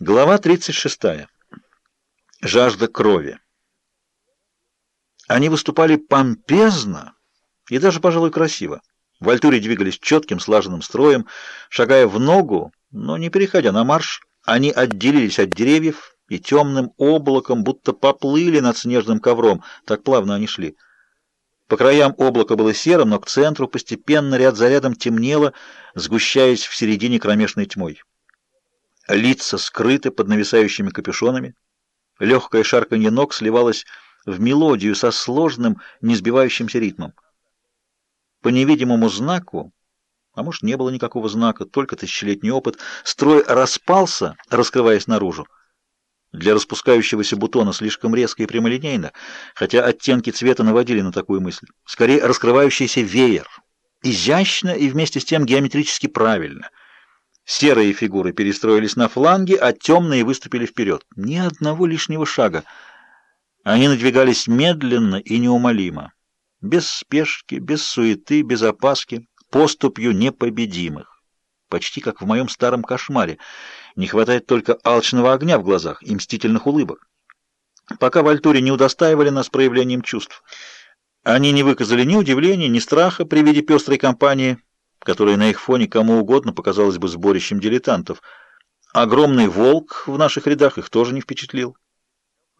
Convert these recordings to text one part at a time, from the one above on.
Глава 36. Жажда крови. Они выступали помпезно и даже, пожалуй, красиво. В Альтуре двигались четким, слаженным строем, шагая в ногу, но не переходя на марш. Они отделились от деревьев и темным облаком будто поплыли над снежным ковром, так плавно они шли. По краям облако было серым, но к центру постепенно ряд за рядом темнело, сгущаясь в середине кромешной тьмой. Лица скрыты под нависающими капюшонами. Легкое шарканье ног сливалось в мелодию со сложным, не сбивающимся ритмом. По невидимому знаку, а может, не было никакого знака, только тысячелетний опыт, строй распался, раскрываясь наружу. Для распускающегося бутона слишком резко и прямолинейно, хотя оттенки цвета наводили на такую мысль. Скорее, раскрывающийся веер. Изящно и вместе с тем геометрически правильно — Серые фигуры перестроились на фланге, а темные выступили вперед. Ни одного лишнего шага. Они надвигались медленно и неумолимо. Без спешки, без суеты, без опаски, поступью непобедимых. Почти как в моем старом кошмаре. Не хватает только алчного огня в глазах и мстительных улыбок. Пока в Альтуре не удостаивали нас проявлением чувств. Они не выказали ни удивления, ни страха при виде пестрой компании — которое на их фоне кому угодно показалось бы сборищем дилетантов. Огромный волк в наших рядах их тоже не впечатлил.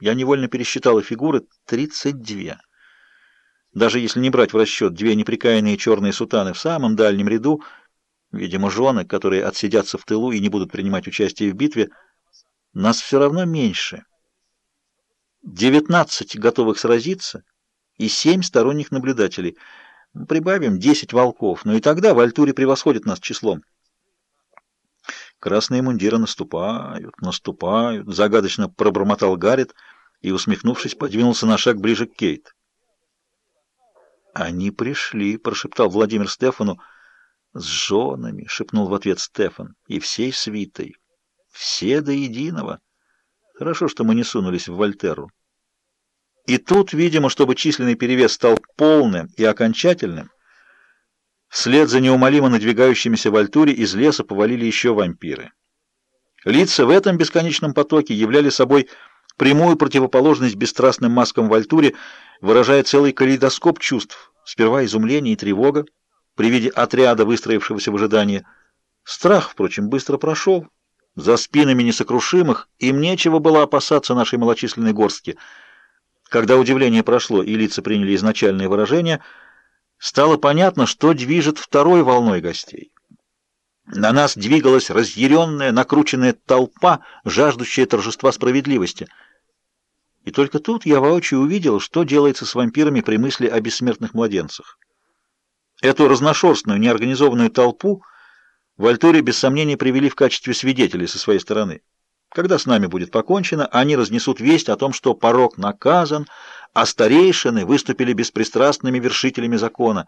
Я невольно пересчитала фигуры — 32. Даже если не брать в расчет две неприкаянные черные сутаны в самом дальнем ряду, видимо, жены, которые отсидятся в тылу и не будут принимать участие в битве, нас все равно меньше. 19 готовых сразиться и 7 сторонних наблюдателей — Прибавим десять волков, но и тогда в Альтуре превосходит нас числом. Красные мундиры наступают, наступают, загадочно пробормотал Гаррет и, усмехнувшись, подвинулся на шаг ближе к Кейт. «Они пришли», — прошептал Владимир Стефану. «С женами», — шепнул в ответ Стефан, — «и всей свитой. Все до единого. Хорошо, что мы не сунулись в Вольтеру. И тут, видимо, чтобы численный перевес стал полным и окончательным, вслед за неумолимо надвигающимися в альтуре из леса повалили еще вампиры. Лица в этом бесконечном потоке являли собой прямую противоположность бесстрастным маскам в альтуре, выражая целый калейдоскоп чувств, сперва изумление и тревога при виде отряда, выстроившегося в ожидании. Страх, впрочем, быстро прошел. За спинами несокрушимых им нечего было опасаться нашей малочисленной горстки — когда удивление прошло и лица приняли изначальное выражение, стало понятно, что движет второй волной гостей. На нас двигалась разъяренная, накрученная толпа, жаждущая торжества справедливости. И только тут я воочию увидел, что делается с вампирами при мысли о бессмертных младенцах. Эту разношерстную, неорганизованную толпу в Альтуре без сомнения привели в качестве свидетелей со своей стороны. Когда с нами будет покончено, они разнесут весть о том, что порог наказан, а старейшины выступили беспристрастными вершителями закона.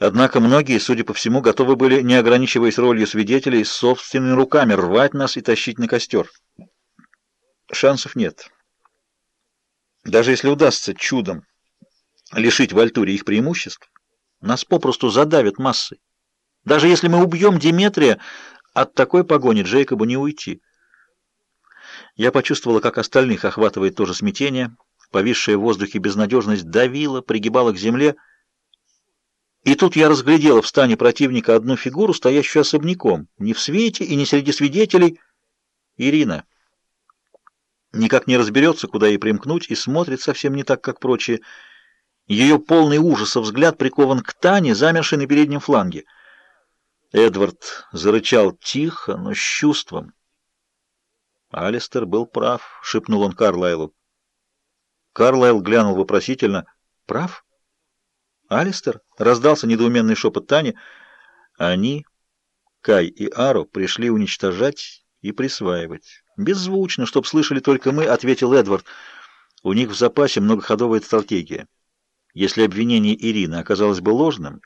Однако многие, судя по всему, готовы были, не ограничиваясь ролью свидетелей, собственными руками рвать нас и тащить на костер. Шансов нет. Даже если удастся чудом лишить Вальтуре их преимуществ, нас попросту задавят массой. Даже если мы убьем Диметрия, от такой погони Джейкобу не уйти. Я почувствовала, как остальных охватывает тоже смятение. Повисшая в воздухе безнадежность давила, пригибала к земле. И тут я разглядела в стане противника одну фигуру, стоящую особняком, не в свете и не среди свидетелей. Ирина. Никак не разберется, куда ей примкнуть, и смотрит совсем не так, как прочие. Ее полный ужаса взгляд прикован к Тане, замершей на переднем фланге. Эдвард зарычал тихо, но с чувством. Алистер был прав, шепнул он Карлайлу. Карлайл глянул вопросительно. Прав? Алистер? Раздался недоуменный шепот Тани. Они, Кай и Аро, пришли уничтожать и присваивать. Беззвучно, чтоб слышали только мы, ответил Эдвард. У них в запасе многоходовая стратегия. Если обвинение Ирины оказалось бы ложным,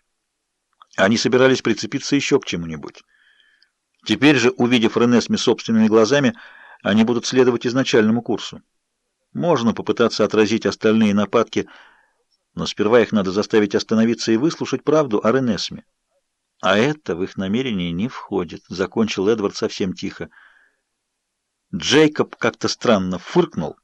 они собирались прицепиться еще к чему-нибудь. Теперь же, увидев Ренесми собственными глазами, они будут следовать изначальному курсу. Можно попытаться отразить остальные нападки, но сперва их надо заставить остановиться и выслушать правду о Ренесме. А это в их намерение не входит, закончил Эдвард совсем тихо. Джейкоб как-то странно фыркнул.